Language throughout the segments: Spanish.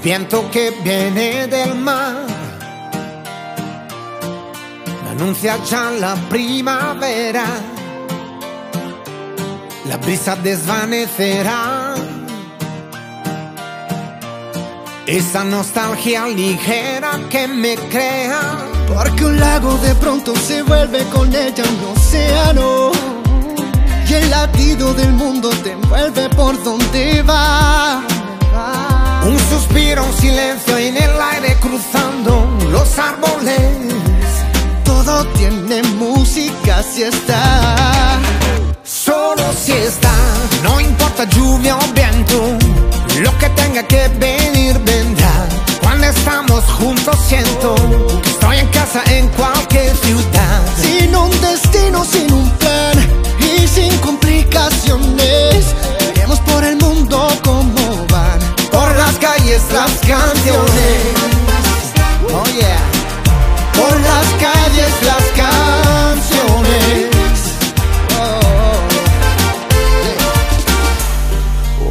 viento que viene del mar anuncia ya la primavera. La brisa desvanecerá esa nostalgia ligera que me crea. Porque un lago de pronto se vuelve con ella un océano. Y el latido del mundo te envuelve por donde Tiene música si está. Solo si está, no importa lluvia o viento. Lo que tenga que venir vendrá. Cuando estamos juntos siento que estoy en casa en cualquier ciudad. Sin un destino, sin un plan y sin complicaciones. Iremos por el mundo como van. Por las calles las canciones. Oh yeah. Por las calles las canciones.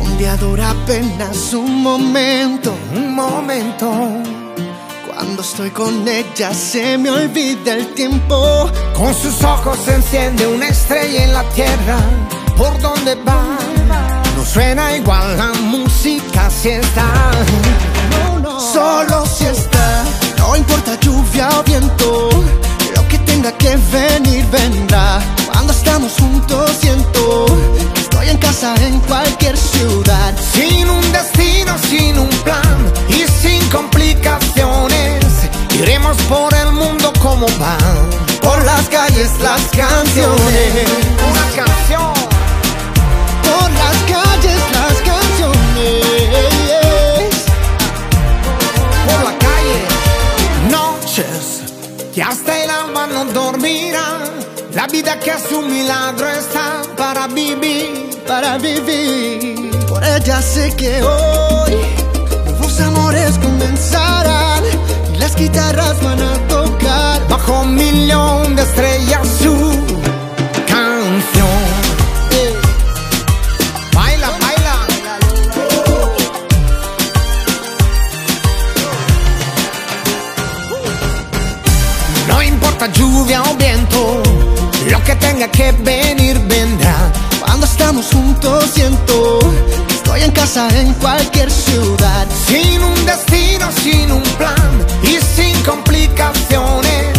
Un día dura apenas un momento. Un momento. Cuando estoy con ella se me olvida el tiempo. Con sus ojos se enciende una estrella en la tierra. ¿Por donde va? No suena igual la música si está. Solo si está, no importa lluvia viento. Lo que tenga que venir vendrá. Cuando estamos juntos siento que estoy en casa en cualquier ciudad. Sin un destino, sin un plan y sin complicaciones. Iremos por el mundo como van. Por las calles las canciones. Que hasta el alma no dormirá. La vida que es un milagro está para vivir. para vivir. Por ella sé que hoy nuevos amores comenzarán y las guitarras van a tocar. Bajo un millón de estrellas Importa lluvia o viento, lo que tenga que venir vendrá. Cuando estamos juntos siento que estoy en casa en cualquier ciudad. Sin un destino, sin un plan y sin complicaciones.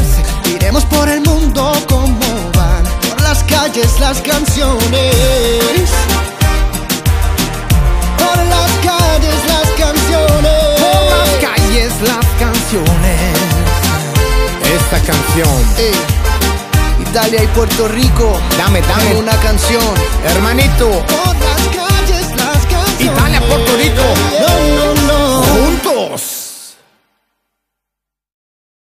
Iremos por el mundo como van, por las calles las canciones. Canción, Eh, Italia y Puerto Rico, dame, dame dame, una canción. hermanito. Por las